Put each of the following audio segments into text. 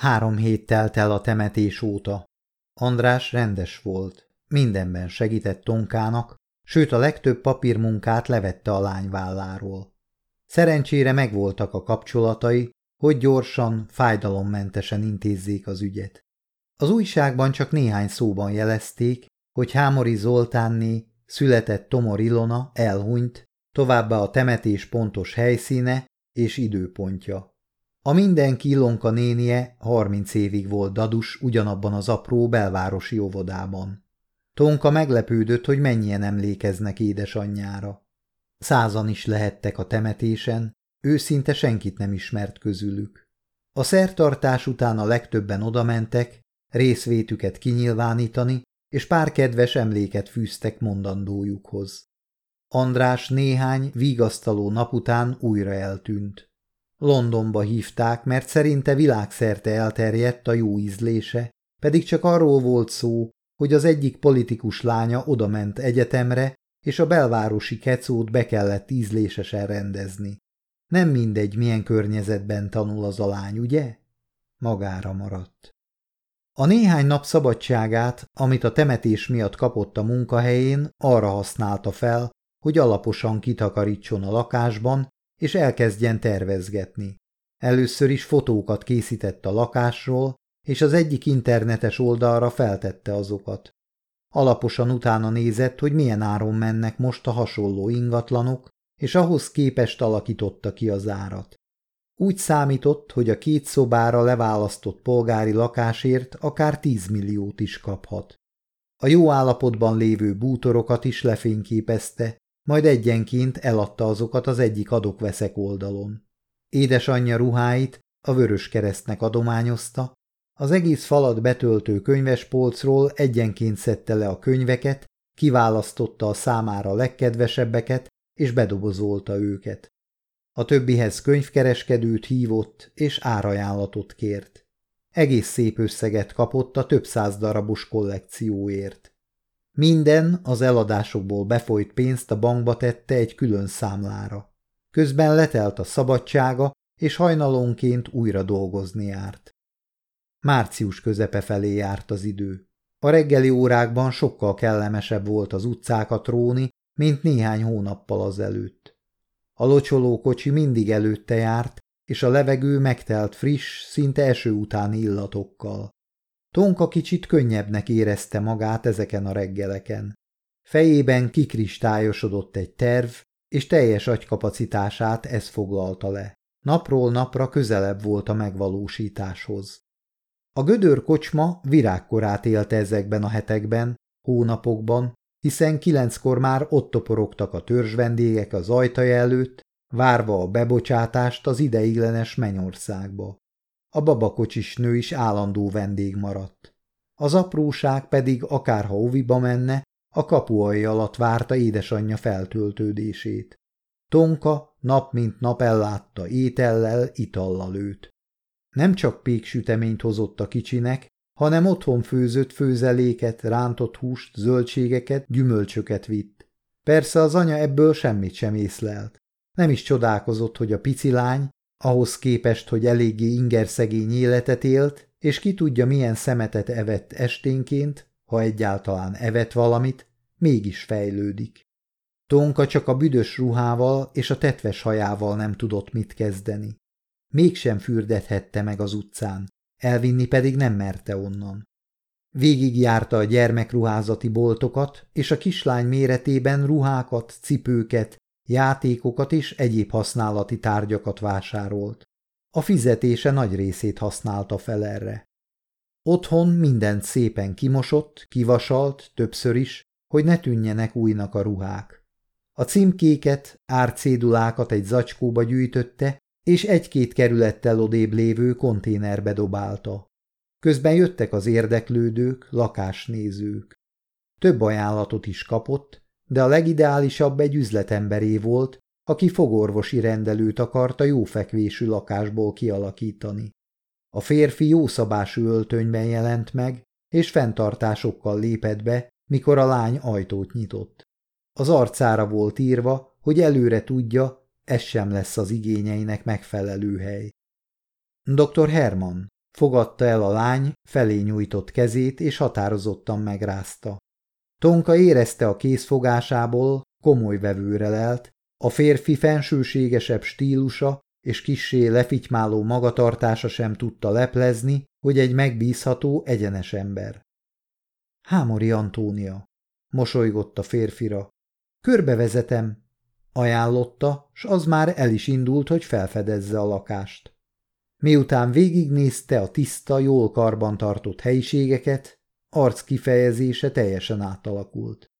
Három hét telt el a temetés óta. András rendes volt, mindenben segített Tonkának, sőt a legtöbb papírmunkát levette a lány válláról. Szerencsére megvoltak a kapcsolatai, hogy gyorsan, fájdalommentesen intézzék az ügyet. Az újságban csak néhány szóban jelezték, hogy Hámori Zoltánné született Tomor Ilona elhunyt, továbbá a temetés pontos helyszíne és időpontja. A mindenki Ilonka nénie 30 évig volt dadus ugyanabban az apró belvárosi óvodában. Tonka meglepődött, hogy mennyien emlékeznek édesanyjára. Százan is lehettek a temetésen, ő szinte senkit nem ismert közülük. A szertartás után a legtöbben odamentek, részvétüket kinyilvánítani, és pár kedves emléket fűztek mondandójukhoz. András néhány vigasztaló nap után újra eltűnt. Londonba hívták, mert szerinte világszerte elterjedt a jó ízlése, pedig csak arról volt szó, hogy az egyik politikus lánya odament egyetemre, és a belvárosi kecót be kellett ízlésesen rendezni. Nem mindegy, milyen környezetben tanul az a lány, ugye? Magára maradt. A néhány nap szabadságát, amit a temetés miatt kapott a munkahelyén, arra használta fel, hogy alaposan kitakarítson a lakásban, és elkezdjen tervezgetni. Először is fotókat készített a lakásról, és az egyik internetes oldalra feltette azokat. Alaposan utána nézett, hogy milyen áron mennek most a hasonló ingatlanok, és ahhoz képest alakította ki az árat. Úgy számított, hogy a két szobára leválasztott polgári lakásért akár 10 milliót is kaphat. A jó állapotban lévő bútorokat is lefényképezte, majd egyenként eladta azokat az egyik adokveszek oldalon. Édesanyja ruháit a Vörös Keresztnek adományozta, az egész falat betöltő könyvespolcról egyenként szedte le a könyveket, kiválasztotta a számára legkedvesebbeket, és bedobozolta őket. A többihez könyvkereskedőt hívott, és árajánlatot kért. Egész szép összeget kapott a több száz darabos kollekcióért. Minden az eladásokból befolyt pénzt a bankba tette egy külön számlára. Közben letelt a szabadsága, és hajnalonként újra dolgozni járt. Március közepe felé járt az idő. A reggeli órákban sokkal kellemesebb volt az utcákat róni, mint néhány hónappal azelőtt. A locsoló kocsi mindig előtte járt, és a levegő megtelt friss, szinte eső utáni illatokkal. Tonka kicsit könnyebbnek érezte magát ezeken a reggeleken. Fejében kikristályosodott egy terv, és teljes agykapacitását ez foglalta le. Napról napra közelebb volt a megvalósításhoz. A gödör kocsma virágkorát élte ezekben a hetekben, hónapokban, hiszen kilenckor már ott toporogtak a törzs vendégek az ajtaja előtt, várva a bebocsátást az ideiglenes mennyországba. A babakocsis nő is állandó vendég maradt. Az apróság pedig akárha oviba menne, a kapuai alatt várta édesanyja feltöltődését. Tonka nap mint nap ellátta étellel, itallal őt. Nem csak péksüteményt hozott a kicsinek, hanem otthon főzött főzeléket, rántott húst, zöldségeket, gyümölcsöket vitt. Persze az anya ebből semmit sem észlelt. Nem is csodálkozott, hogy a pici lány, ahhoz képest, hogy eléggé ingerszegény életet élt, és ki tudja milyen szemetet evett esténként, ha egyáltalán evett valamit, mégis fejlődik. Tonka csak a büdös ruhával és a tetves hajával nem tudott mit kezdeni. Mégsem fürdethette meg az utcán, elvinni pedig nem merte onnan. Végig járta a gyermekruházati boltokat, és a kislány méretében ruhákat, cipőket, játékokat és egyéb használati tárgyakat vásárolt. A fizetése nagy részét használta fel erre. Otthon mindent szépen kimosott, kivasalt, többször is, hogy ne tűnjenek újnak a ruhák. A címkéket, árcédulákat egy zacskóba gyűjtötte, és egy-két kerülettel odébb lévő konténerbe dobálta. Közben jöttek az érdeklődők, lakásnézők. Több ajánlatot is kapott, de a legideálisabb egy üzletemberé volt, aki fogorvosi rendelőt akarta jófekvésű lakásból kialakítani. A férfi jószabású öltönyben jelent meg, és fenntartásokkal lépett be, mikor a lány ajtót nyitott. Az arcára volt írva, hogy előre tudja, ez sem lesz az igényeinek megfelelő hely. Dr. Herman, Fogadta el a lány felé nyújtott kezét, és határozottan megrázta. Tonka érezte a készfogásából, komoly vevőre lelt, a férfi fensőségesebb stílusa és kissé lefitymáló magatartása sem tudta leplezni, hogy egy megbízható, egyenes ember. Hámori Antónia, mosolygott a férfira. Körbevezetem, ajánlotta, s az már el is indult, hogy felfedezze a lakást. Miután végignézte a tiszta, jól karbantartott helyiségeket, arc kifejezése teljesen átalakult.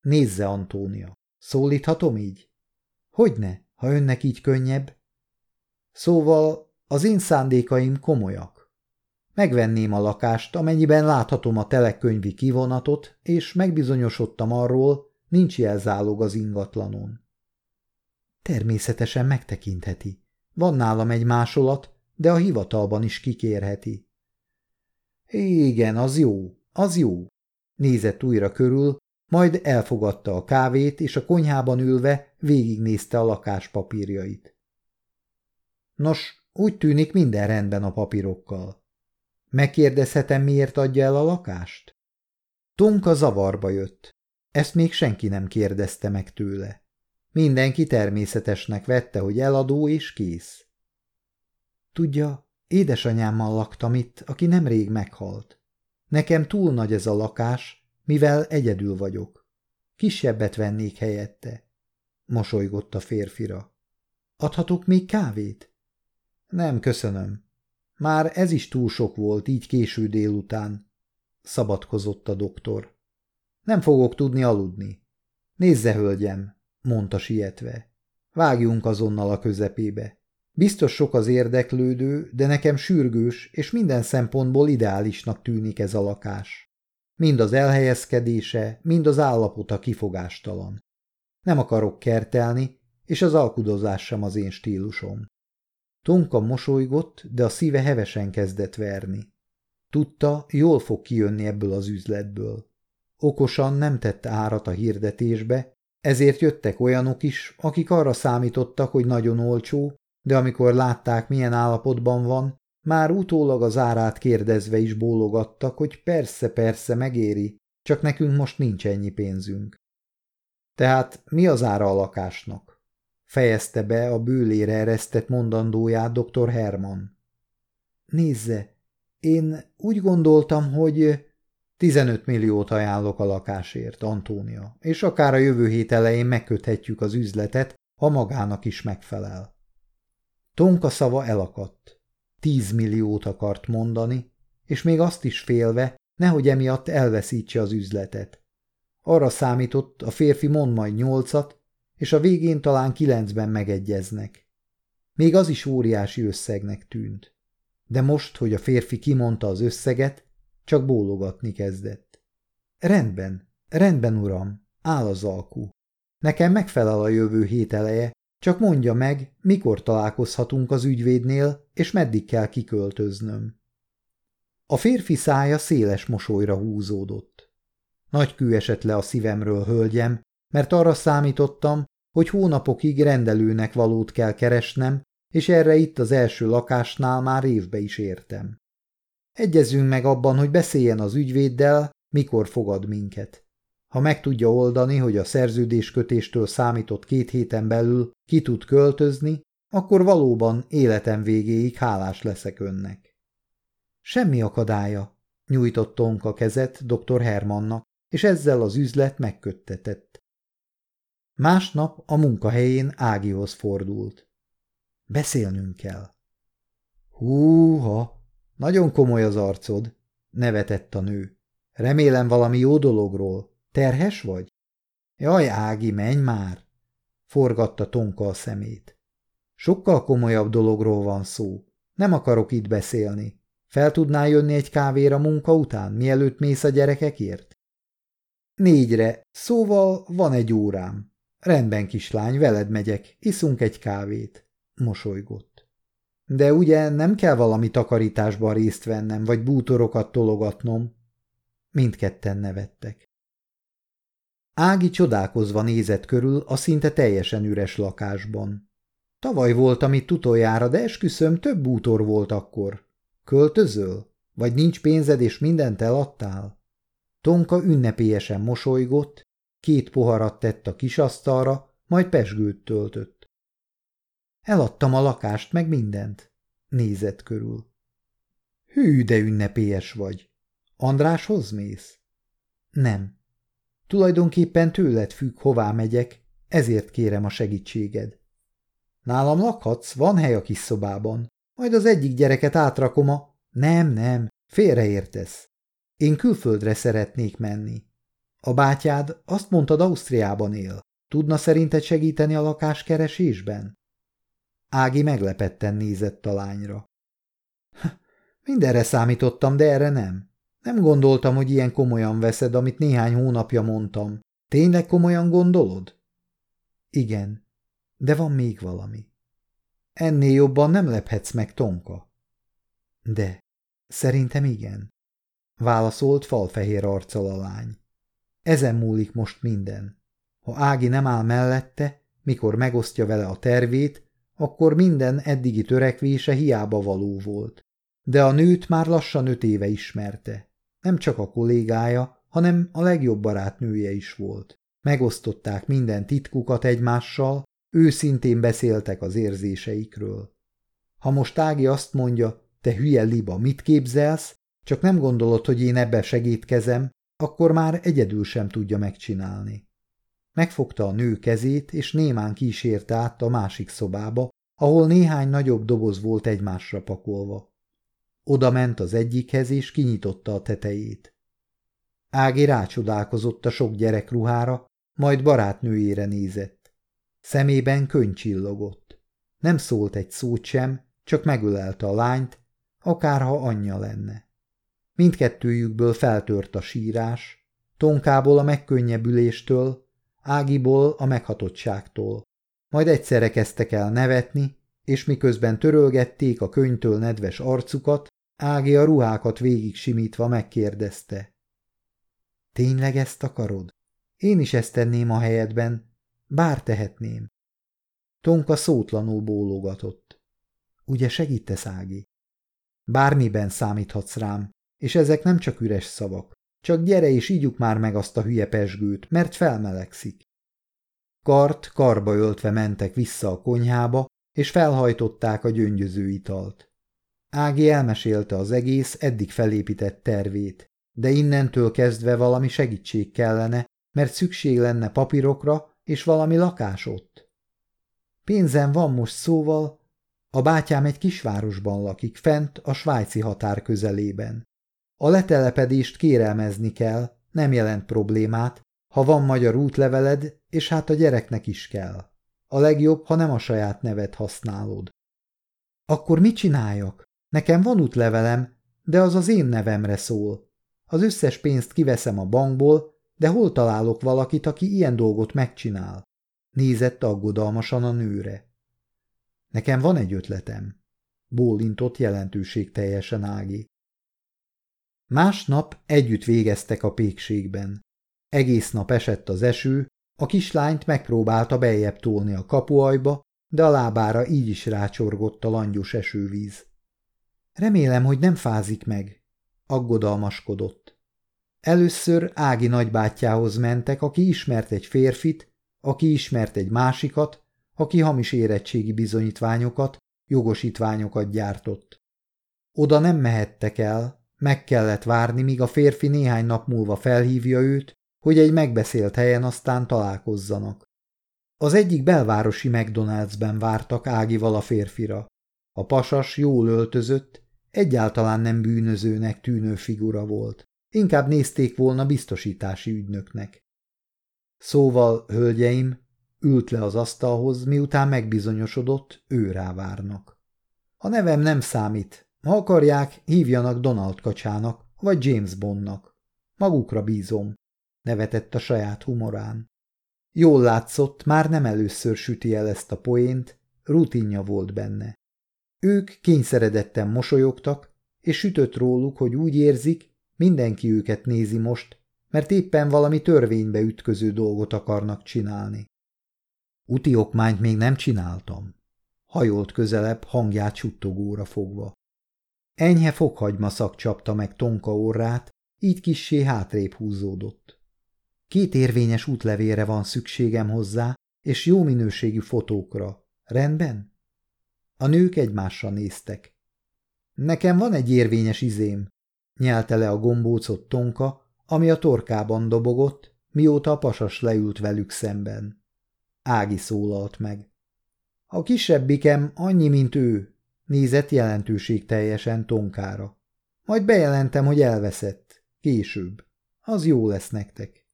Nézze, Antónia, szólíthatom így? Hogyne, ha önnek így könnyebb? Szóval az én szándékaim komolyak. Megvenném a lakást, amennyiben láthatom a telekönyvi kivonatot, és megbizonyosodtam arról, nincs jelzálog az ingatlanon. Természetesen megtekintheti. Van nálam egy másolat, de a hivatalban is kikérheti. Igen, az jó, az jó. Nézett újra körül, majd elfogadta a kávét, és a konyhában ülve végignézte a lakás papírjait. Nos, úgy tűnik minden rendben a papírokkal. Megkérdezhetem, miért adja el a lakást? Tonka zavarba jött. Ezt még senki nem kérdezte meg tőle. Mindenki természetesnek vette, hogy eladó és kész. Tudja, édesanyámmal laktam itt, aki nemrég meghalt. Nekem túl nagy ez a lakás, mivel egyedül vagyok. Kisebbet vennék helyette. Mosolygott a férfira. Adhatok még kávét? Nem, köszönöm. Már ez is túl sok volt, így késő délután. Szabadkozott a doktor. Nem fogok tudni aludni. Nézze, hölgyem, mondta sietve. Vágjunk azonnal a közepébe. Biztos sok az érdeklődő, de nekem sürgős, és minden szempontból ideálisnak tűnik ez a lakás. Mind az elhelyezkedése, mind az állapota kifogástalan. Nem akarok kertelni, és az alkudozás sem az én stílusom. Tonka mosolygott, de a szíve hevesen kezdett verni. Tudta, jól fog kijönni ebből az üzletből. Okosan nem tette árat a hirdetésbe, ezért jöttek olyanok is, akik arra számítottak, hogy nagyon olcsó, de amikor látták, milyen állapotban van, már utólag az árát kérdezve is bólogattak, hogy persze-persze megéri, csak nekünk most nincs ennyi pénzünk. Tehát mi az ára a lakásnak? Fejezte be a bőlére eresztett mondandóját dr. Herman. Nézze, én úgy gondoltam, hogy 15 milliót ajánlok a lakásért, Antónia, és akár a jövő hét elején megköthetjük az üzletet, ha magának is megfelel. Tonka szava elakadt. Tíz milliót akart mondani, és még azt is félve, nehogy emiatt elveszítse az üzletet. Arra számított, a férfi mond majd nyolcat, és a végén talán kilencben megegyeznek. Még az is óriási összegnek tűnt. De most, hogy a férfi kimondta az összeget, csak bólogatni kezdett. Rendben, rendben, uram, áll az alkú. Nekem megfelel a jövő hét eleje, csak mondja meg, mikor találkozhatunk az ügyvédnél, és meddig kell kiköltöznöm. A férfi szája széles mosolyra húzódott. Nagy kő esett le a szívemről, hölgyem, mert arra számítottam, hogy hónapokig rendelőnek valót kell keresnem, és erre itt az első lakásnál már évbe is értem. Egyezünk meg abban, hogy beszéljen az ügyvéddel, mikor fogad minket. Ha meg tudja oldani, hogy a szerződéskötéstől számított két héten belül ki tud költözni, akkor valóban életem végéig hálás leszek önnek. Semmi akadálya, nyújtott Tonka kezet dr. Hermannak, és ezzel az üzlet megköttetett. Másnap a munkahelyén Ágihoz fordult. Beszélnünk kell. Húha, nagyon komoly az arcod, nevetett a nő. Remélem valami jó dologról. Terhes vagy? Jaj, Ági, menj már! Forgatta Tonka a szemét. Sokkal komolyabb dologról van szó. Nem akarok itt beszélni. Fel tudnál jönni egy kávéra munka után, mielőtt mész a gyerekekért? Négyre, szóval van egy órám. Rendben, kislány, veled megyek, iszunk egy kávét. Mosolygott. De ugye nem kell valami takarításban részt vennem, vagy bútorokat tologatnom? Mindketten nevettek. Ági csodálkozva nézett körül a szinte teljesen üres lakásban. Tavaly voltam itt utoljára, de esküszöm több bútor volt akkor. Költözöl? Vagy nincs pénzed és mindent eladtál? Tonka ünnepélyesen mosolygott, két poharat tett a kisasztalra, majd pesgőt töltött. Eladtam a lakást, meg mindent. Nézett körül. Hű, de ünnepélyes vagy. Andráshoz mész? Nem. Tulajdonképpen tőled függ, hová megyek, ezért kérem a segítséged. Nálam lakhatsz, van hely a kis szobában. Majd az egyik gyereket átrakom a... Nem, nem, félreértesz. Én külföldre szeretnék menni. A bátyád azt mondtad Ausztriában él. Tudna szerinted segíteni a lakáskeresésben? Ági meglepetten nézett a lányra. Mindenre számítottam, de erre nem. Nem gondoltam, hogy ilyen komolyan veszed, amit néhány hónapja mondtam. Tényleg komolyan gondolod? Igen, de van még valami. Ennél jobban nem lephetsz meg, Tonka. De, szerintem igen. Válaszolt falfehér arccal a lány. Ezen múlik most minden. Ha Ági nem áll mellette, mikor megosztja vele a tervét, akkor minden eddigi törekvése hiába való volt. De a nőt már lassan öt éve ismerte. Nem csak a kollégája, hanem a legjobb barátnője is volt. Megosztották minden titkukat egymással, őszintén beszéltek az érzéseikről. Ha most Ági azt mondja, te hülye liba, mit képzelsz, csak nem gondolod, hogy én ebbe segítkezem, akkor már egyedül sem tudja megcsinálni. Megfogta a nő kezét, és némán kísérte át a másik szobába, ahol néhány nagyobb doboz volt egymásra pakolva. Oda ment az egyikhez, és kinyitotta a tetejét. Ági rácsodálkozott a sok gyerek ruhára, majd barátnőjére nézett. Szemében könyv csillogott. Nem szólt egy szót sem, csak megölelte a lányt, akárha anyja lenne. Mindkettőjükből feltört a sírás, Tonkából a megkönnyebbüléstől, Ágiból a meghatottságtól. Majd egyszerre kezdtek el nevetni, és miközben törölgették a könyvtől nedves arcukat, Ági a ruhákat végig simítva megkérdezte. Tényleg ezt akarod? Én is ezt tenném a helyedben, bár tehetném. Tonka szótlanul bólogatott. Ugye segítesz, Ági? Bármiben számíthatsz rám, és ezek nem csak üres szavak. Csak gyere és ígyuk már meg azt a hülye pesgőt, mert felmelegszik. Kart karba öltve mentek vissza a konyhába, és felhajtották a gyöngyöző italt. Ági elmesélte az egész eddig felépített tervét, de innentől kezdve valami segítség kellene, mert szükség lenne papírokra és valami lakás ott. Pénzem van most szóval, a bátyám egy kisvárosban lakik, fent a svájci határ közelében. A letelepedést kérelmezni kell, nem jelent problémát, ha van magyar útleveled, és hát a gyereknek is kell. A legjobb, ha nem a saját nevet használod. Akkor mit csináljak? Nekem van útlevelem, de az az én nevemre szól. Az összes pénzt kiveszem a bankból, de hol találok valakit, aki ilyen dolgot megcsinál? Nézett aggodalmasan a nőre. Nekem van egy ötletem. Bólintott jelentőség teljesen Ági. Másnap együtt végeztek a pékségben. Egész nap esett az eső, a kislányt megpróbálta beljebb tolni a kapuajba, de a lábára így is rácsorgott a langyos esővíz. Remélem, hogy nem fázik meg, aggodalmaskodott. Először Ági nagybátyjához mentek, aki ismert egy férfit, aki ismert egy másikat, aki hamis érettségi bizonyítványokat, jogosítványokat gyártott. Oda nem mehettek el, meg kellett várni, míg a férfi néhány nap múlva felhívja őt, hogy egy megbeszélt helyen aztán találkozzanak. Az egyik belvárosi McDonald'sben vártak Ágival a férfira. A pasas jól öltözött, egyáltalán nem bűnözőnek tűnő figura volt. Inkább nézték volna biztosítási ügynöknek. Szóval, hölgyeim, ült le az asztalhoz, miután megbizonyosodott, ő várnak. A nevem nem számít. Ha akarják, hívjanak Donald kacsának, vagy James Bondnak. Magukra bízom nevetett a saját humorán. Jól látszott, már nem először süti el ezt a poént, rutinja volt benne. Ők kényszeredetten mosolyogtak, és sütött róluk, hogy úgy érzik, mindenki őket nézi most, mert éppen valami törvénybe ütköző dolgot akarnak csinálni. Uti okmányt még nem csináltam. Hajolt közelebb, hangját suttogóra fogva. Enyhe fokhagyma szak csapta meg Tonka orrát, így kissé hátrébb húzódott. Két érvényes útlevére van szükségem hozzá, és jó minőségű fotókra. Rendben? A nők egymásra néztek. Nekem van egy érvényes izém, nyelte le a gombócot Tonka, ami a torkában dobogott, mióta a pasas leült velük szemben. Ági szólalt meg. A kisebbikem annyi, mint ő, nézett jelentőség teljesen Tonkára. Majd bejelentem, hogy elveszett. Később. Az jó lesz nektek.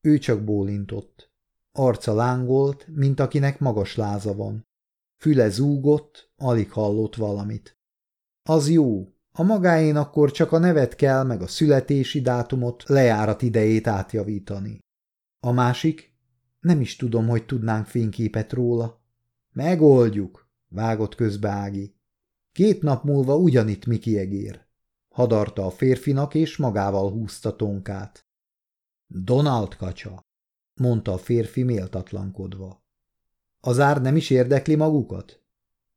Ő csak bólintott. Arca lángolt, mint akinek magas láza van. Füle zúgott, alig hallott valamit. Az jó. A magáén akkor csak a nevet kell, meg a születési dátumot, lejárat idejét átjavítani. A másik? Nem is tudom, hogy tudnánk fényképet róla. Megoldjuk, vágott közbe Ági. Két nap múlva ugyanitt Miki egér. Hadarta a férfinak, és magával húzta tonkát. Donald kacsa, mondta a férfi méltatlankodva. Az ár nem is érdekli magukat?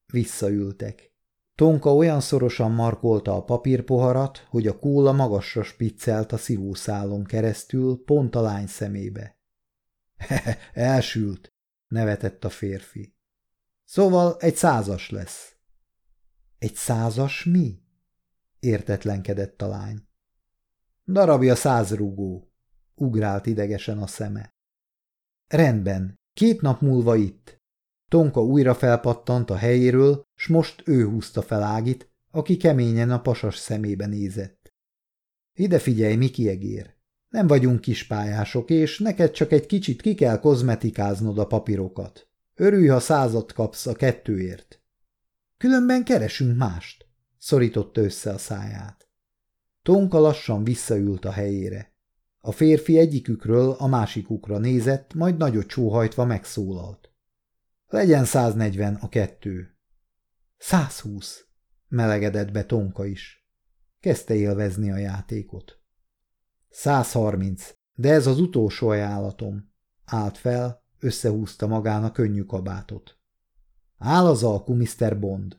Visszaültek. Tonka olyan szorosan markolta a papírpoharat, hogy a kóla magasra spiccelt a szívószálon keresztül, pont a lány szemébe. Elsült, nevetett a férfi. Szóval egy százas lesz. Egy százas mi? értetlenkedett a lány. Darabja százrúgó, ugrált idegesen a szeme. Rendben, két nap múlva itt. Tonka újra felpattant a helyéről, s most ő húzta fel Ágit, aki keményen a pasas szemébe nézett. Ide figyelj, Miki egér! Nem vagyunk kispályások, és neked csak egy kicsit ki kell kozmetikáznod a papírokat. Örülj, ha százat kapsz a kettőért. Különben keresünk mást, szorította össze a száját. Tonka lassan visszaült a helyére. A férfi egyikükről a másikukra nézett, majd nagyot csóhajtva megszólalt. Legyen 140 a kettő. 120, melegedett be Tonka is. Kezdte élvezni a játékot. 130, de ez az utolsó ajánlatom. Állt fel, összehúzta magán a könnyű kabátot. Áll az alku, Mr. Bond.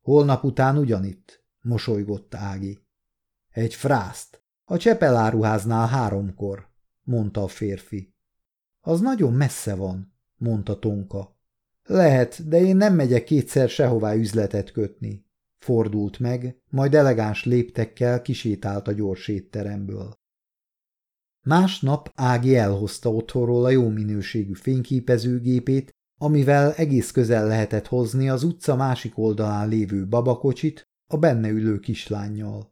Holnap után ugyanitt, mosolygott Ági. Egy frászt, a csepeláruháznál háromkor, mondta a férfi. Az nagyon messze van, mondta Tonka. Lehet, de én nem megyek kétszer sehová üzletet kötni. Fordult meg, majd elegáns léptekkel kisétált a gyors étteremből. Másnap Ági elhozta otthonról a jó minőségű fényképezőgépét, amivel egész közel lehetett hozni az utca másik oldalán lévő babakocsit a benne ülő kislányjal.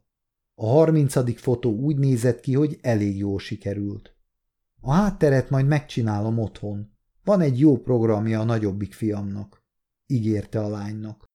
A harmincadik fotó úgy nézett ki, hogy elég jól sikerült. A hátteret majd megcsinálom otthon, van egy jó programja a nagyobbik fiamnak, ígérte a lánynak.